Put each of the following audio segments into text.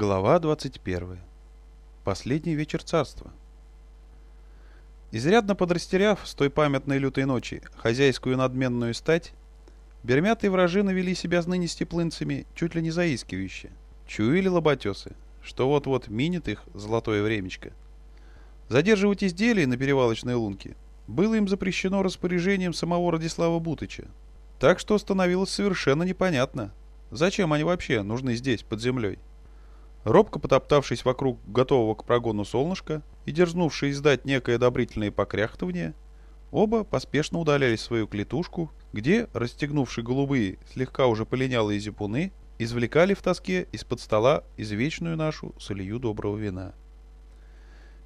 Глава 21. Последний вечер царства. Изрядно подрастеряв с той памятной лютой ночи хозяйскую надменную стать, бермятые вражины вели себя ныне с теплынцами чуть ли не заискивающе. Чуяли лоботесы, что вот-вот минет их золотое времечко. Задерживать изделия на перевалочной лунке было им запрещено распоряжением самого Радислава Бутыча. Так что становилось совершенно непонятно, зачем они вообще нужны здесь, под землей. Робко потоптавшись вокруг готового к прогону солнышка и дерзнувший издать некое одобрительное покряхтывание, оба поспешно удалялись в свою клетушку, где, расстегнувши голубые, слегка уже полинялые зипуны, извлекали в тоске из-под стола извечную нашу солью доброго вина.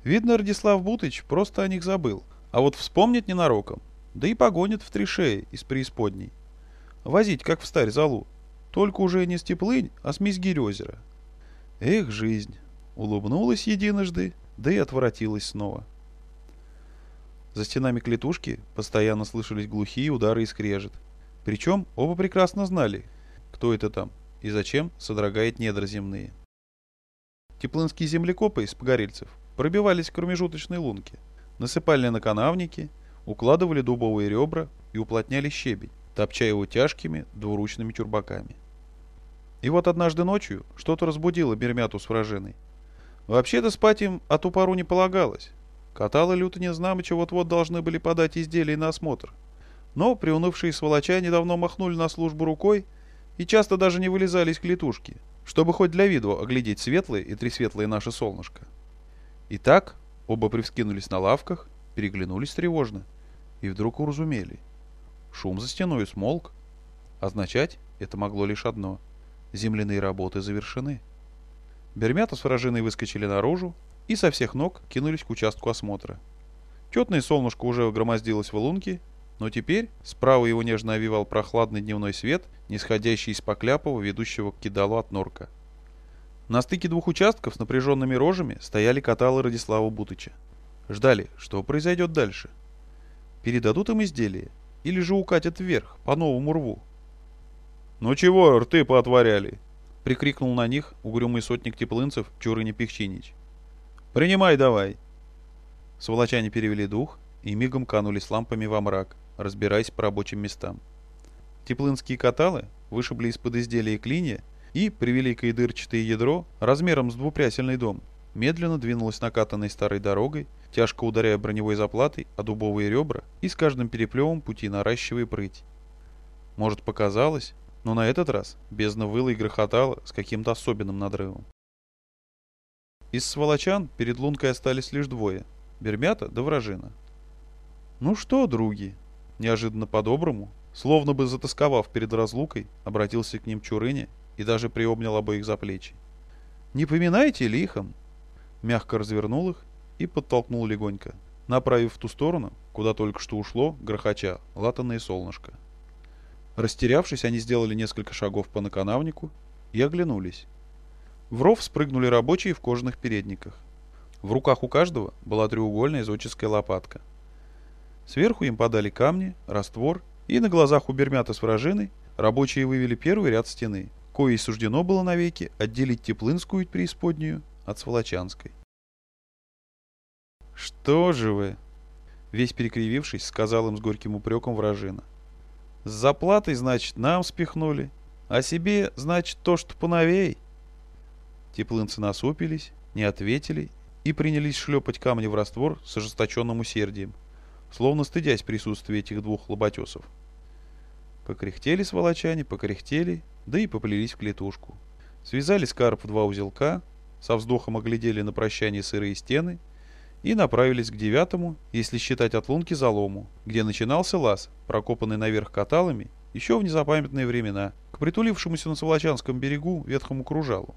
Видно, Радислав Бутыч просто о них забыл, а вот вспомнит ненароком, да и погонит в три шеи из преисподней. Возить, как в старь залу, только уже не с теплынь, а с мизгирь озера — Эх, жизнь! Улыбнулась единожды, да и отворотилась снова. За стенами клетушки постоянно слышались глухие удары и скрежет. Причем оба прекрасно знали, кто это там и зачем содрогает недра земные. Теплынские землекопы из погорельцев пробивались к промежуточной лунке, насыпали на канавники, укладывали дубовые ребра и уплотняли щебень, топча его тяжкими двуручными чурбаками. И вот однажды ночью что-то разбудило Бермяту с вражиной. Вообще-то спать им от упору не полагалось. Каталы люто Незнамыча вот-вот должны были подать изделия на осмотр. Но приунывшие сволоча недавно махнули на службу рукой и часто даже не вылезали из клетушки, чтобы хоть для виду оглядеть светлое и тресветлое наше солнышко. Итак, оба привскинулись на лавках, переглянулись тревожно и вдруг уразумели. Шум за стеной смолк. Означать это могло лишь одно — Земляные работы завершены. Бермята с вражиной выскочили наружу и со всех ног кинулись к участку осмотра. Четное солнышко уже громоздилось в лунке, но теперь справа его нежно овивал прохладный дневной свет, нисходящий из покляпого, ведущего к кидалу от норка. На стыке двух участков с напряженными рожами стояли каталы Радислава Бутыча. Ждали, что произойдет дальше. Передадут им изделие или же укатят вверх, по новому рву. «Ну чего рты поотворяли?» — прикрикнул на них угрюмый сотник теплынцев Чурыня Пихчинич. «Принимай давай!» Сволочане перевели дух и мигом канулись лампами во мрак, разбираясь по рабочим местам. Теплынские каталы вышибли из-под изделия клинья и, превеликое дырчатое ядро, размером с двупрясельный дом, медленно двинулось накатанной старой дорогой, тяжко ударяя броневой заплатой о дубовые ребра и с каждым переплевом пути наращивая прыть. Может, показалось, но на этот раз бездна выла и грохотала с каким-то особенным надрывом. Из сволочан перед лункой остались лишь двое — Бермята да Вражина. «Ну что, други?» — неожиданно по-доброму, словно бы затасковав перед разлукой, обратился к ним Чурыня и даже приобнял обоих за плечи. «Не поминайте лихом!» Мягко развернул их и подтолкнул легонько, направив в ту сторону, куда только что ушло, грохоча, латанное солнышко. Растерявшись, они сделали несколько шагов по наканавнику и оглянулись. В ров спрыгнули рабочие в кожаных передниках. В руках у каждого была треугольная зодческая лопатка. Сверху им подали камни, раствор, и на глазах у Бермята с вражиной рабочие вывели первый ряд стены, коей суждено было навеки отделить Теплынскую преисподнюю от Сволочанской. «Что же вы?» Весь перекривившись, сказал им с горьким упреком вражина. С заплатой, значит, нам спихнули. А себе, значит, то, что поновей. Теплынцы насупились, не ответили и принялись шлепать камни в раствор с ожесточенным усердием, словно стыдясь присутствия этих двух лоботесов. Покряхтели сволочане, покряхтели, да и поплелись в клетушку. Связали скарб в два узелка, со вздохом оглядели на прощание сырые стены — и направились к девятому, если считать от лунки залому, где начинался лаз, прокопанный наверх каталами, еще в незапамятные времена, к притулившемуся на Сволочанском берегу ветхому кружалу.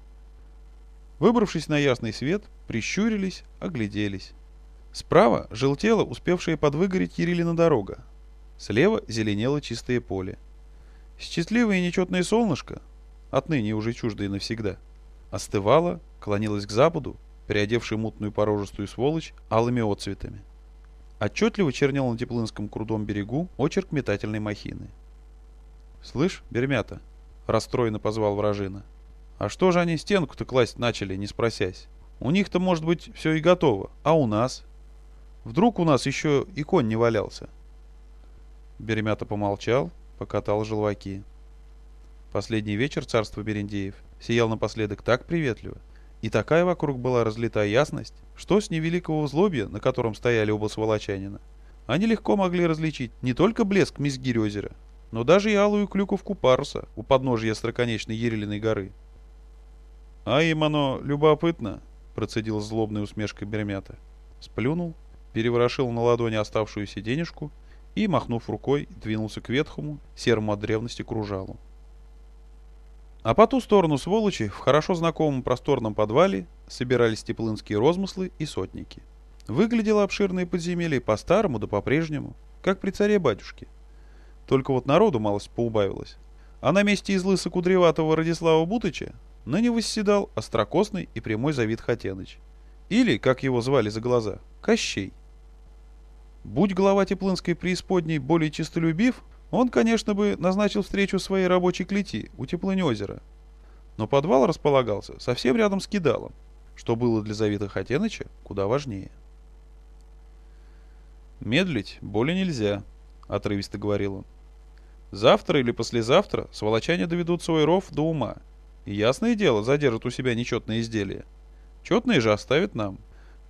Выбравшись на ясный свет, прищурились, огляделись. Справа желтела успевшая подвыгореть Ерилина дорога. Слева зеленело чистое поле. Счастливое и нечетное солнышко, отныне уже чуждое навсегда, остывало, клонилось к западу переодевший мутную порожистую сволочь алыми отцветами. Отчетливо чернел на Теплынском крутом берегу очерк метательной махины. «Слышь, Бермята!» — расстроенно позвал вражина. А что же они стенку-то класть начали, не спросясь? У них-то, может быть, все и готово, а у нас? Вдруг у нас еще и конь не валялся? Беремята помолчал, покатал желваки. Последний вечер царства Берендеев сиял напоследок так приветливо, и такая вокруг была разлита ясность, что с невеликого злобья, на котором стояли оба сволочанина, они легко могли различить не только блеск Мизгирь озера, но даже и алую клюковку паруса у подножья строконечной Ерелиной горы. «А им оно любопытно», — процедил злобной усмешкой Бермята. Сплюнул, переворошил на ладони оставшуюся денежку и, махнув рукой, двинулся к ветхому, серому от древности кружалу. А по ту сторону сволочи, в хорошо знакомом просторном подвале, собирались теплынские розмыслы и сотники. Выглядело обширное подземелье по-старому да по-прежнему, как при царе-батюшке. Только вот народу малость поубавилось. А на месте из лыса кудреватого Радислава Бутыча ныне восседал острокосный и прямой Завид Хатеныч. Или, как его звали за глаза, Кощей. Будь глава Теплынской преисподней более чистолюбив, он, конечно бы, назначил встречу своей рабочей клети у Теплынь озера. Но подвал располагался совсем рядом с кидалом, что было для Завита Хатеныча куда важнее. «Медлить более нельзя», — отрывисто говорил он. «Завтра или послезавтра сволочане доведут свой ров до ума, и ясное дело задержат у себя нечетные изделия. Четные же оставят нам.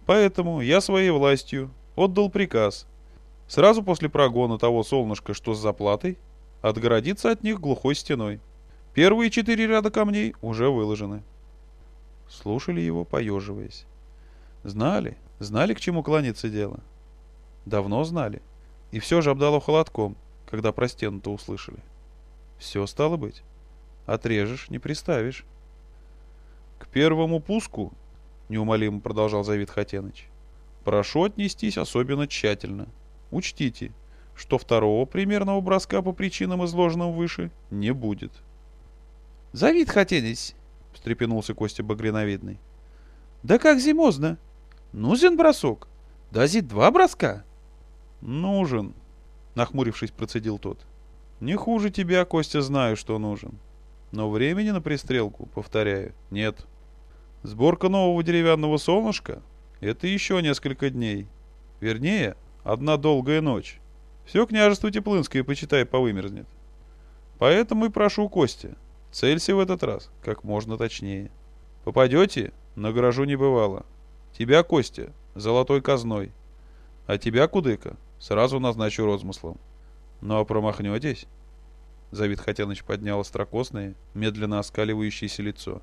Поэтому я своей властью отдал приказ сразу после прогона того солнышка, что с заплатой, отгородиться от них глухой стеной. Первые четыре ряда камней уже выложены». Слушали его, поеживаясь. Знали, знали, к чему клонится дело. — Давно знали. И все же обдало холодком, когда про стену-то услышали. Все стало быть. Отрежешь, не приставишь. К первому пуску, неумолимо продолжал Завид Хатеныч, прошу отнестись особенно тщательно. Учтите, что второго примерного броска по причинам, изложенным выше, не будет. «Завид Хатеныч!» — встрепенулся Костя Багриновидный. «Да как зимозно! Нужен бросок! Да зид два броска!» «Нужен», — нахмурившись, процедил тот. «Не хуже тебя, Костя, знаю, что нужен. Но времени на пристрелку, повторяю, нет. Сборка нового деревянного солнышка — это еще несколько дней. Вернее, одна долгая ночь. Все княжество Теплынское, почитай, повымерзнет. Поэтому и прошу, Костя, целься в этот раз как можно точнее. Попадете — награжу не бывало. Тебя, Костя, золотой казной. А тебя, Кудыка, Сразу назначу розмыслом. Ну а промахнетесь? Завид Хотяныч поднял острокосное, медленно оскаливающееся лицо.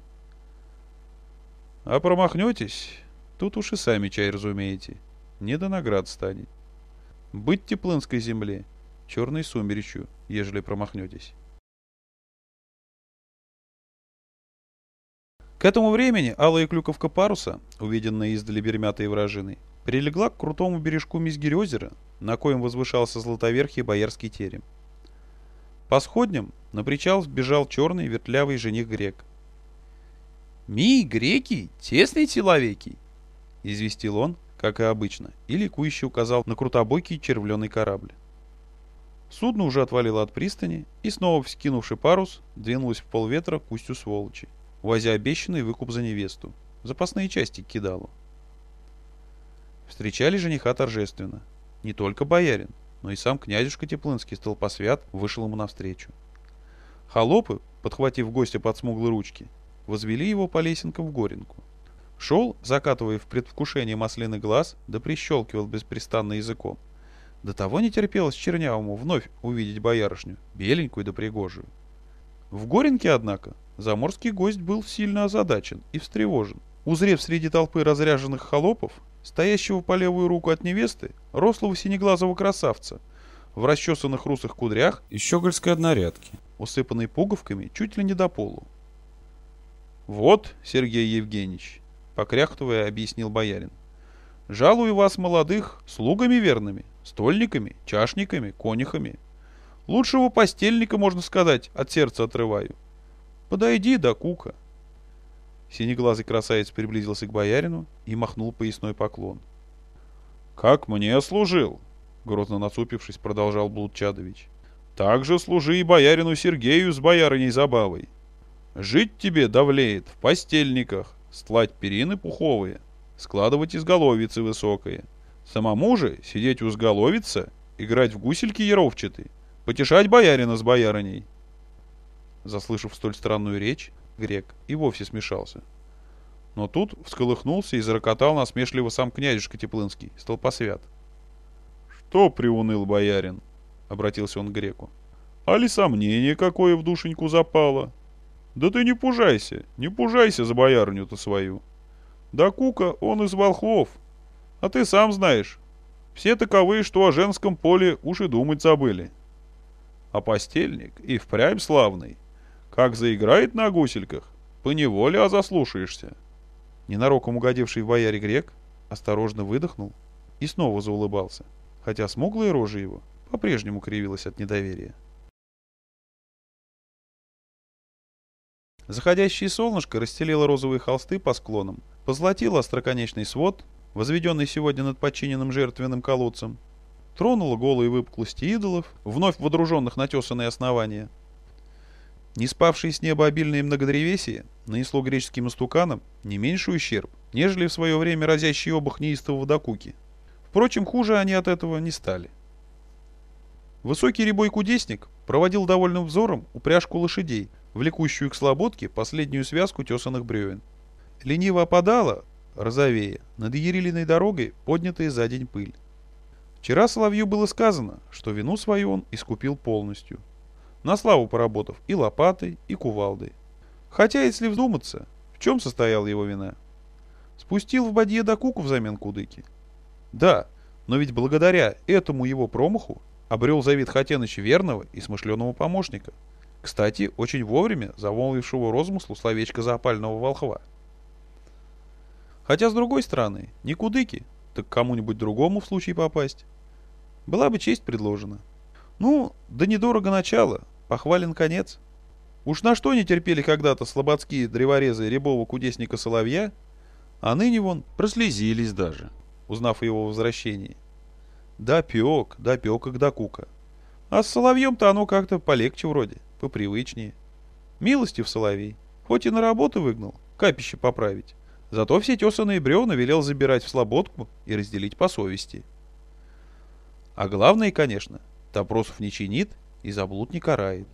А промахнетесь? Тут уж и сами чай разумеете. Не до наград станет. Быть теплынской земле, черной сумеречью, ежели промахнетесь. К этому времени алая клюковка паруса, увиденная издали бермятой вражиной, прилегла к крутому бережку Мизгирь-озера, на коем возвышался златоверхий боярский терем. По сходням на причал сбежал черный вертлявый жених грек. «Ми, греки, тесные человеки!» — известил он, как и обычно, и ликующе указал на крутобойкий червленый корабль. Судно уже отвалило от пристани и, снова вскинувши парус, двинулось в полветра к устью сволочи, возя обещанный выкуп за невесту, запасные части к кидалу. Встречали жениха торжественно. Не только боярин, но и сам князюшка Теплынский столпосвят вышел ему навстречу. Холопы, подхватив гостя под смуглые ручки, возвели его по лесенкам в горенку. Шел, закатывая в предвкушении масляный глаз, да прищелкивал беспрестанно языком. До того не терпелось чернявому вновь увидеть боярышню, беленькую да пригожую. В Горенке, однако, заморский гость был сильно озадачен и встревожен. Узрев среди толпы разряженных холопов, стоящего по левую руку от невесты, рослого синеглазого красавца, в расчесанных русых кудрях и щегольской однорядке, усыпанной пуговками чуть ли не до полу. «Вот, Сергей Евгеньевич», — покряхтывая, объяснил боярин, — «жалую вас, молодых, слугами верными, стольниками, чашниками, конюхами. Лучшего постельника, можно сказать, от сердца отрываю. Подойди до кука». Синеглазый красавец приблизился к боярину и махнул поясной поклон. «Как мне служил?» — грозно насупившись, продолжал Блудчадович. «Так же служи и боярину Сергею с боярыней Забавой. Жить тебе давлеет в постельниках, стлать перины пуховые, складывать изголовицы высокие. Самому же сидеть у сголовица, играть в гусельки яровчатые, потешать боярина с боярыней. Заслышав столь странную речь, грек и вовсе смешался. Но тут всколыхнулся и зарокотал насмешливо сам князюшка Теплынский, столпосвят. «Что приуныл боярин?» — обратился он к греку. «Али сомнение какое в душеньку запало? Да ты не пужайся, не пужайся за боярню-то свою. Да Кука он из волхвов, а ты сам знаешь, все таковые, что о женском поле уж и думать забыли. А постельник и впрямь славный, как заиграет на гусельках, поневоле заслушаешься. Ненароком угодивший в бояре грек осторожно выдохнул и снова заулыбался, хотя смуглая рожа его по-прежнему кривилась от недоверия. Заходящее солнышко расстелило розовые холсты по склонам, позолотило остроконечный свод, возведенный сегодня над подчиненным жертвенным колодцем, тронуло голые выпуклости идолов, вновь водруженных на тесанные основания. Не спавшее с неба обильное многодревесие нанесло греческим истуканам не меньший ущерб, нежели в свое время разящие обух неистового докуки. Впрочем, хуже они от этого не стали. Высокий рябой кудесник проводил довольным взором упряжку лошадей, влекущую к слободке последнюю связку тесаных бревен. Лениво опадала, розовея, над Ерилиной дорогой поднятая за день пыль. Вчера Соловью было сказано, что вину свою он искупил полностью. На славу поработав и лопатой, и кувалдой. Хотя, если вдуматься, в чем состояла его вина? Спустил в бадье до куку взамен кудыки. Да, но ведь благодаря этому его промаху обрел Завид Хатеныч верного и смышленого помощника. Кстати, очень вовремя замолвившего розмыслу словечко запального волхва. Хотя, с другой стороны, не кудыки, так кому-нибудь другому в случае попасть. Была бы честь предложена. Ну, да недорого начало, похвален конец. Уж на что не терпели когда-то слободские древорезы рябого кудесника Соловья, а ныне вон прослезились даже, узнав о его возвращении. Да пек, да пек, как да кука. А с Соловьем-то оно как-то полегче вроде, попривычнее. Милостив Соловей, хоть и на работу выгнал, капище поправить, Зато все тесанные бревна велел забирать в слободку и разделить по совести. А главное, конечно, допросов не чинит и заблуд не карает.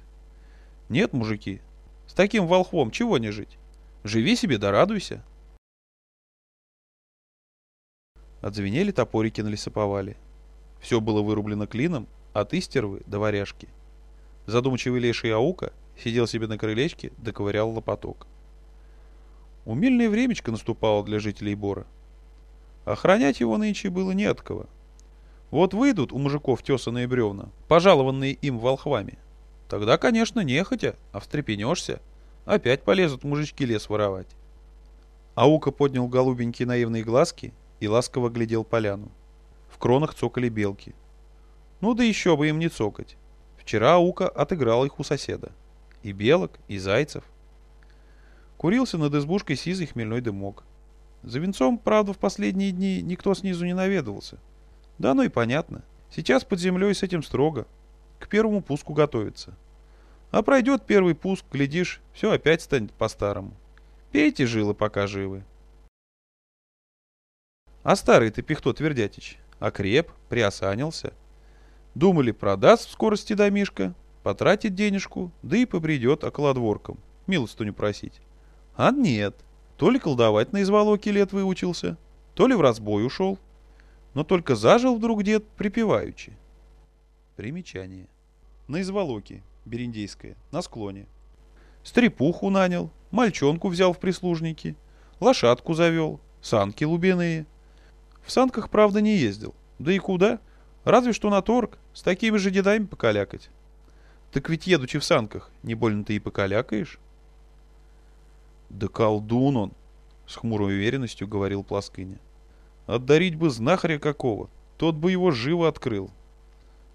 Нет, мужики, с таким волхвом чего не жить? Живи себе да радуйся. Отзвенели топорики на лесоповале. Все было вырублено клином от истервы до варяжки. Задумчивый леший Аука сидел себе на крылечке, доковырял лопаток. Умельное времечко наступало для жителей Бора. Охранять его нынче было не от кого. Вот выйдут у мужиков тесаные бревна, пожалованные им волхвами. Тогда, конечно, нехотя, а встрепенешься. Опять полезут мужички лес воровать. Аука поднял голубенькие наивные глазки и ласково глядел поляну. В кронах цокали белки. Ну да еще бы им не цокать. Вчера Аука отыграл их у соседа. И белок, и зайцев – Курился над избушкой сизый хмельной дымок. За венцом, правда, в последние дни никто снизу не наведывался. Да ну и понятно. Сейчас под землей с этим строго. К первому пуску готовится. А пройдет первый пуск, глядишь, все опять станет по-старому. Пейте жилы, пока живы. А старый ты пихто Твердятич, окреп, приосанился. Думали, продаст в скорости домишка, потратит денежку, да и побредет околодворком, милостыню просить. А нет. То ли колдовать на изволоке лет выучился, то ли в разбой ушел. Но только зажил вдруг дед припеваючи. Примечание. На изволоке, бериндейское, на склоне. Стрепуху нанял, мальчонку взял в прислужники, лошадку завел, санки лубяные. В санках, правда, не ездил. Да и куда? Разве что на торг, с такими же дедами покалякать. Так ведь едучи в санках, не больно ты и покалякаешь. «Да колдун он!» — с хмурой уверенностью говорил Пласкыня. «Отдарить бы знахаря какого, тот бы его живо открыл.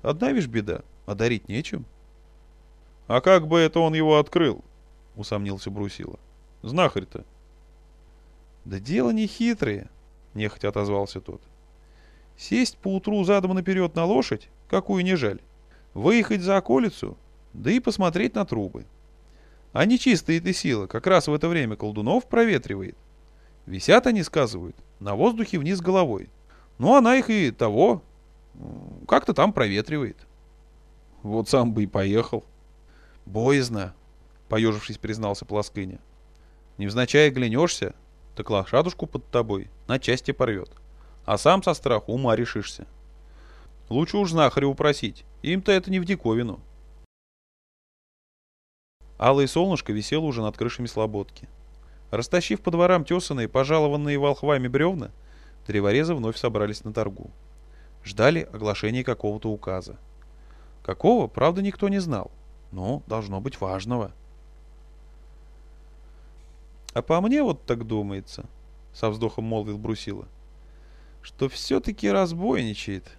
Одна вишь беда, одарить нечем». «А как бы это он его открыл?» — усомнился Брусила. «Знахарь-то». «Да дело не хитрое», — нехотя отозвался тот. «Сесть поутру задом наперед на лошадь, какую не жаль, выехать за околицу, да и посмотреть на трубы. А нечистая ты сила как раз в это время колдунов проветривает. Висят они, сказывают, на воздухе вниз головой. Ну, она их и того, как-то там проветривает. Вот сам бы и поехал. Боязно, поежившись, признался Плоскыня. Невзначай глянешься, так лошадушку под тобой на части порвет. А сам со страху ума решишься. Лучше уж знахаря упросить, им-то это не в диковину. Алое солнышко висело уже над крышами слободки. Растащив по дворам тесанные, пожалованные волхвами бревна, древорезы вновь собрались на торгу. Ждали оглашения какого-то указа. Какого, правда, никто не знал, но должно быть важного. «А по мне вот так думается», — со вздохом молвил Брусила, — «что все-таки разбойничает».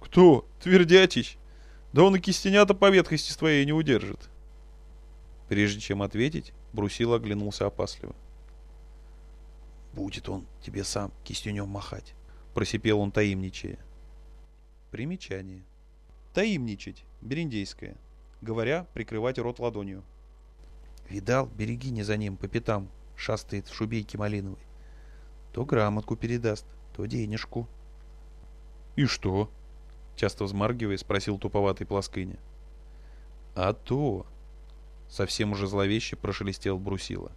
«Кто? Твердячич? Да он и кистенята по ветхости своей не удержит». Прежде чем ответить, Брусил оглянулся опасливо. «Будет он тебе сам кистенем махать», — просипел он таимничая. Примечание. Таимничать, бериндейское. Говоря, прикрывать рот ладонью. Видал, береги не за ним, по пятам, шастает в шубейке малиновой. То грамотку передаст, то денежку. «И что?» — часто взмаргивая, спросил туповатый плоскыня. «А то!» Совсем уже зловеще прошелестел брусила.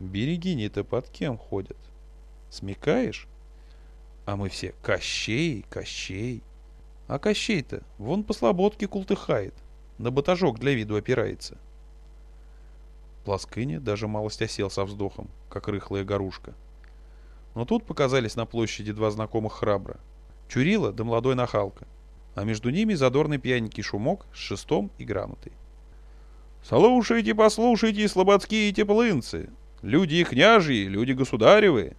Берегини-то под кем ходят? Смекаешь? А мы все Кощей, Кощей. А Кощей-то вон по слободке култыхает, на батажок для виду опирается. Плоскыня даже малость осел со вздохом, как рыхлая горушка. Но тут показались на площади два знакомых храбра. Чурила да молодой нахалка, а между ними задорный пьяненький шумок с шестом и грамотой. Слушайте, послушайте, слободские теплынцы, люди и княжьи, люди государевы.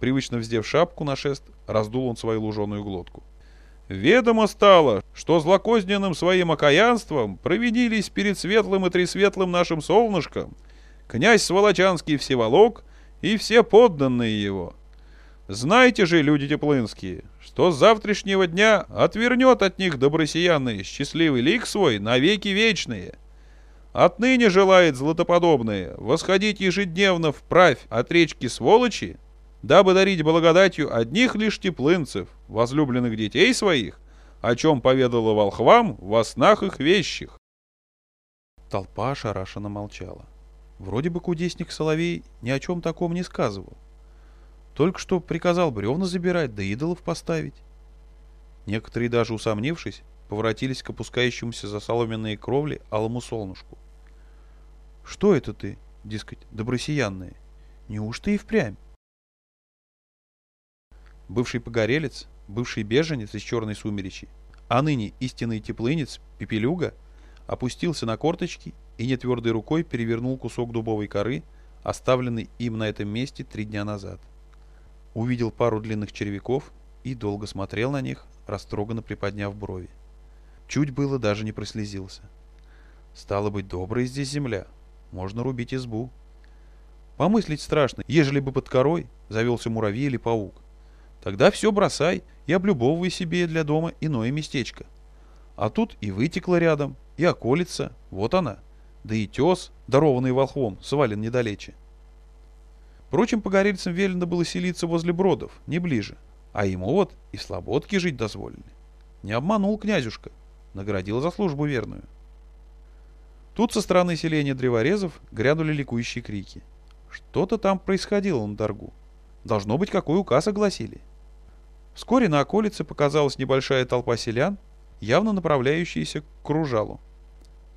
Привычно вздев шапку на шест, раздул он свою луженую глотку. Ведомо стало, что злокозненным своим окаянством провинились перед светлым и тресветлым нашим солнышком князь Сволочанский Всеволок и все подданные его. Знайте же, люди теплынские, что с завтрашнего дня отвернет от них добросиянный счастливый лик свой навеки вечные — Отныне желает златоподобное восходить ежедневно вправь от речки сволочи, дабы дарить благодатью одних лишь теплынцев, возлюбленных детей своих, о чем поведала волхвам во снах их вещих. Толпа ошарашенно молчала. Вроде бы кудесник Соловей ни о чем таком не сказывал. Только что приказал бревна забирать, да идолов поставить. Некоторые даже усомнившись, поворотились к опускающемуся за соломенные кровли алому солнышку. Что это ты, дескать, добросиянная? Неужто и впрямь? Бывший погорелец, бывший беженец из черной сумеречи, а ныне истинный теплынец, пепелюга, опустился на корточки и нетвердой рукой перевернул кусок дубовой коры, оставленный им на этом месте три дня назад. Увидел пару длинных червяков и долго смотрел на них, растроганно приподняв брови. Чуть было даже не прослезился. Стало быть, добрая здесь земля, можно рубить избу. Помыслить страшно, ежели бы под корой завелся муравей или паук. Тогда все бросай и облюбовывай себе для дома иное местечко. А тут и вытекло рядом, и околица, вот она. Да и тес, дарованный волхвом, свален недалече. Впрочем, погорельцам велено было селиться возле бродов, не ближе. А ему вот и в жить дозволили. Не обманул князюшка, наградил за службу верную. Тут со стороны селения древорезов грянули ликующие крики. Что-то там происходило на торгу. Должно быть, какой указ огласили. Вскоре на околице показалась небольшая толпа селян, явно направляющаяся к кружалу.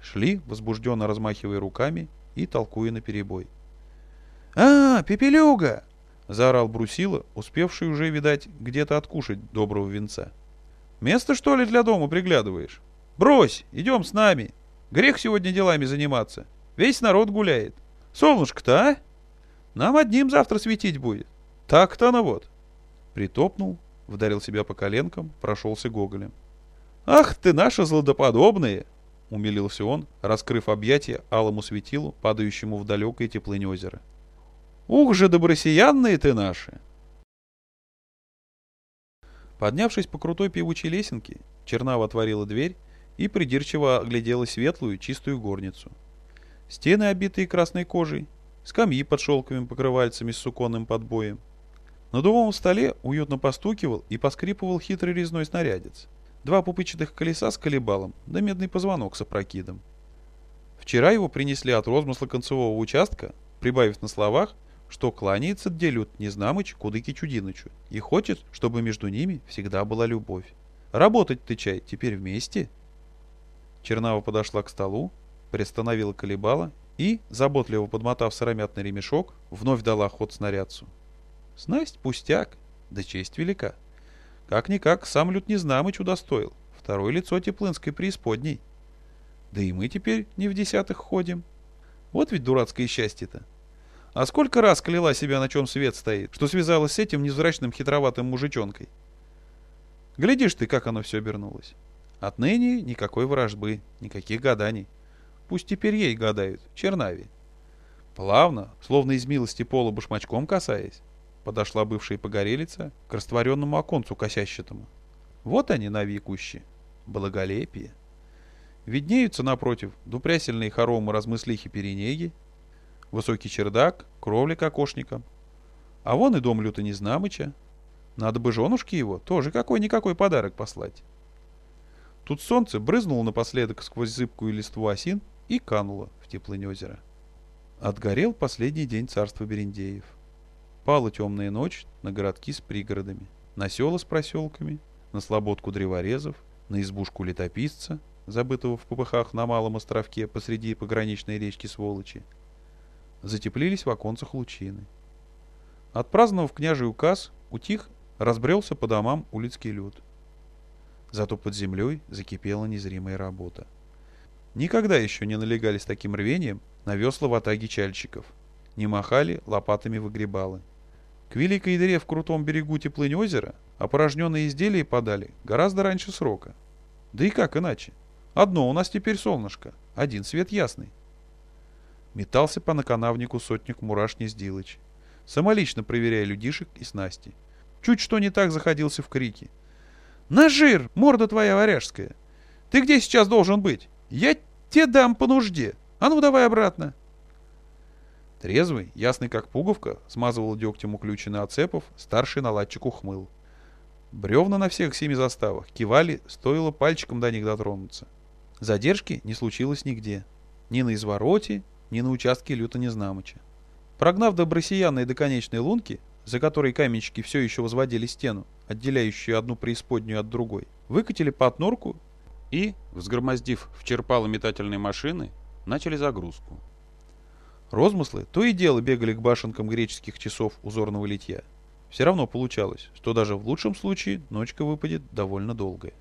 Шли, возбужденно размахивая руками и толкуя наперебой. «А, Пепелюга!» — заорал Брусила, успевший уже, видать, где-то откушать доброго венца. «Место, что ли, для дома приглядываешь? Брось, идем с нами!» Грех сегодня делами заниматься. Весь народ гуляет. Солнышко-то, а? Нам одним завтра светить будет. Так-то оно вот. Притопнул, вдарил себя по коленкам, прошелся гоголем. «Ах ты, наша злодоподобная!» — умилился он, раскрыв объятия алому светилу, падающему в далекое теплынь озера. «Ух же, добросиянные ты наши!» Поднявшись по крутой певучей лесенке, Чернава отворила дверь и придирчиво оглядела светлую, чистую горницу. Стены, обитые красной кожей, скамьи под шелковыми покрывальцами с суконным подбоем. На дубовом столе уютно постукивал и поскрипывал хитрый резной снарядец. Два пупычатых колеса с колебалом, да медный позвонок с опрокидом. Вчера его принесли от розмысла концевого участка, прибавив на словах, что кланяется Делют Незнамыч Кудыки Чудинычу и хочет, чтобы между ними всегда была любовь. Работать ты, чай, теперь вместе? Чернава подошла к столу, приостановила колебала и, заботливо подмотав сыромятный ремешок, вновь дала ход снарядцу. Снасть пустяк, да честь велика. Как-никак сам Лют Незнамыч удостоил, второе лицо Теплынской преисподней. Да и мы теперь не в десятых ходим. Вот ведь дурацкое счастье-то. А сколько раз кляла себя, на чем свет стоит, что связалась с этим невзрачным хитроватым мужичонкой. Глядишь ты, как оно все обернулось. Отныне никакой вражбы, никаких гаданий. Пусть теперь ей гадают, Чернави. Плавно, словно из милости пола башмачком касаясь, подошла бывшая погорелица к растворенному оконцу косящетому. Вот они, навикущи, благолепие. Виднеются напротив дупрясельные хоромы размыслихи перенеги, высокий чердак, кровля к окошникам. А вон и дом люто Незнамыча. Надо бы женушке его тоже какой-никакой подарок послать. Тут солнце брызнуло напоследок сквозь зыбкую листву осин и кануло в теплынь озера. Отгорел последний день царства Берендеев. Пала темная ночь на городки с пригородами, на села с проселками, на слободку древорезов, на избушку летописца, забытого в попыхах на малом островке посреди пограничной речки Сволочи, затеплились в оконцах лучины. Отпраздновав княжий указ, утих, разбрелся по домам улицкий люд. Зато под землей закипела незримая работа. Никогда еще не налегали с таким рвением на весла в атаге чальщиков, не махали лопатами выгребалы. К великой дыре в крутом берегу теплынь озера опорожненные изделия подали гораздо раньше срока. Да и как иначе? Одно у нас теперь солнышко, один свет ясный. Метался по наканавнику сотник Мураш Нездилыч, самолично проверяя людишек и снасти. Чуть что не так заходился в крики. «Нажир, морда твоя варяжская! Ты где сейчас должен быть? Я тебе дам по нужде! А ну давай обратно!» Трезвый, ясный как пуговка, смазывал дегтем уключенный оцепов, старший наладчик ухмыл. Бревна на всех семи заставах кивали, стоило пальчиком до них дотронуться. Задержки не случилось нигде. Ни на извороте, ни на участке люто Незнамыча. Прогнав до Бросияна и до конечной лунки, за которой каменщики все еще возводили стену, отделяющую одну преисподнюю от другой, выкатили под норку и, взгромоздив в черпало метательной машины, начали загрузку. Розмыслы то и дело бегали к башенкам греческих часов узорного литья. Все равно получалось, что даже в лучшем случае ночка выпадет довольно долгая.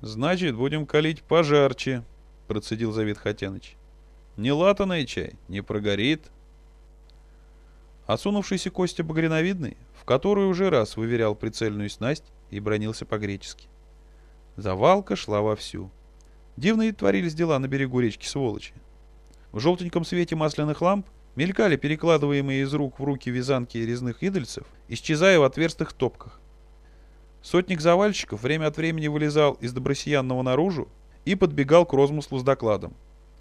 «Значит, будем калить пожарче», — процедил Завид Хатяныч. Не латаный чай, не прогорит. Осунувшийся Костя Багриновидный, в который уже раз выверял прицельную снасть и бронился по-гречески. Завалка шла вовсю. Дивные творились дела на берегу речки Сволочи. В желтеньком свете масляных ламп мелькали перекладываемые из рук в руки вязанки резных идольцев, исчезая в отверстых топках. Сотник завальщиков время от времени вылезал из добросиянного наружу и подбегал к розмыслу с докладом.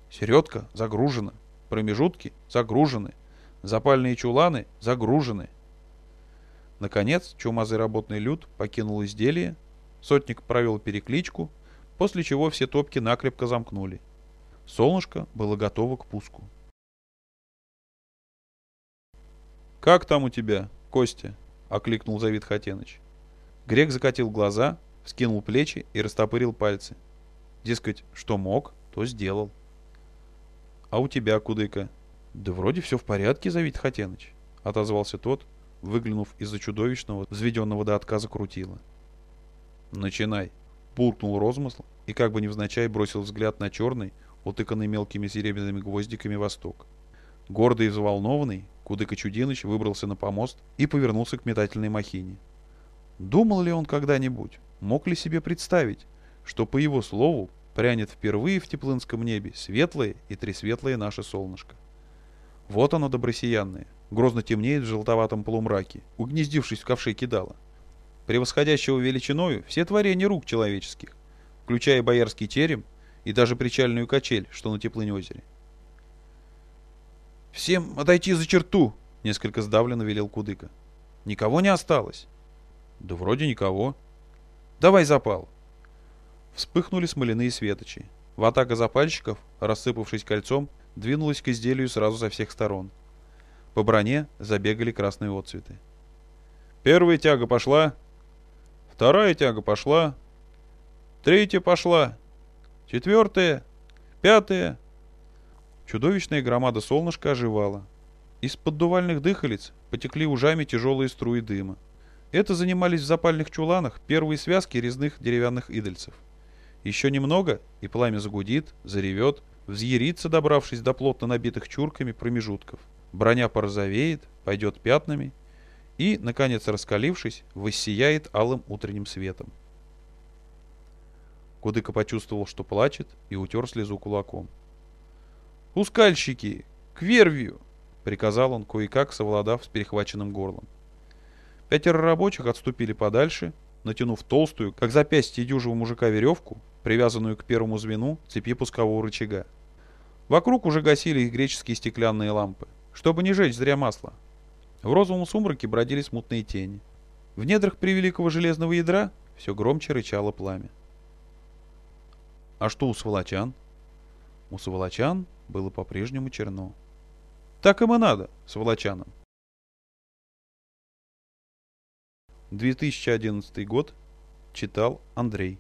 Середка загружена. Промежутки загружены. Запальные чуланы загружены. Наконец, чумазый работный люд покинул изделие. Сотник провел перекличку, после чего все топки накрепко замкнули. Солнышко было готово к пуску. «Как там у тебя, Костя?» — окликнул Завид Хатеныч. Грек закатил глаза, вскинул плечи и растопырил пальцы. Дескать, что мог, то сделал. «А у тебя, Кудыка?» «Да вроде все в порядке, Завид Хатеныч», — отозвался тот, выглянув из-за чудовищного, взведенного до отказа крутила. «Начинай», — буркнул розмысл и как бы невзначай бросил взгляд на черный, утыканный мелкими серебряными гвоздиками восток. Гордый и взволнованный, Кудыка Чудиныч выбрался на помост и повернулся к метательной махине. Думал ли он когда-нибудь, мог ли себе представить, что, по его слову, прянет впервые в теплынском небе светлое и тресветлое наше солнышко. Вот оно, добросиянное, грозно темнеет в желтоватом полумраке, угнездившись в ковше кидала. Превосходящего величиною все творения рук человеческих, включая боярский терем и даже причальную качель, что на теплынь озере. «Всем отойти за черту!» — несколько сдавленно велел Кудыка. «Никого не осталось?» «Да вроде никого». «Давай запал!» Вспыхнули смоляные светочи. В атака запальщиков, рассыпавшись кольцом, двинулась к изделию сразу со всех сторон. По броне забегали красные отцветы. «Первая тяга пошла. Вторая тяга пошла. Третья пошла. Четвертая. Пятая. Чудовищная громада солнышка оживала. Из поддувальных дыхалиц потекли ужами тяжелые струи дыма. Это занимались в запальных чуланах первые связки резных деревянных идольцев. Еще немного, и пламя загудит, заревет, взъярится, добравшись до плотно набитых чурками промежутков. Броня порозовеет, пойдет пятнами и, наконец раскалившись, воссияет алым утренним светом. Кудыка почувствовал, что плачет, и утер слезу кулаком. «Пускальщики! К вервию!» — приказал он, кое-как совладав с перехваченным горлом. Пятеро рабочих отступили подальше, натянув толстую, как запястье дюжего мужика, веревку, привязанную к первому звену цепи пускового рычага. Вокруг уже гасили их греческие стеклянные лампы, чтобы не жечь зря масло. В розовом сумраке бродили смутные тени. В недрах превеликого железного ядра все громче рычало пламя. А что у сволочан? У сволочан было по-прежнему черно. Так им и надо, сволочанам. 2011 год. Читал Андрей.